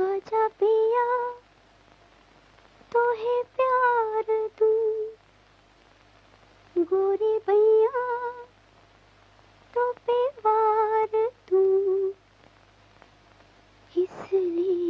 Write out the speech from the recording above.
जा पिया तोहे प्यार तू। गोरी भैया तो पे वार दूँ इसलिए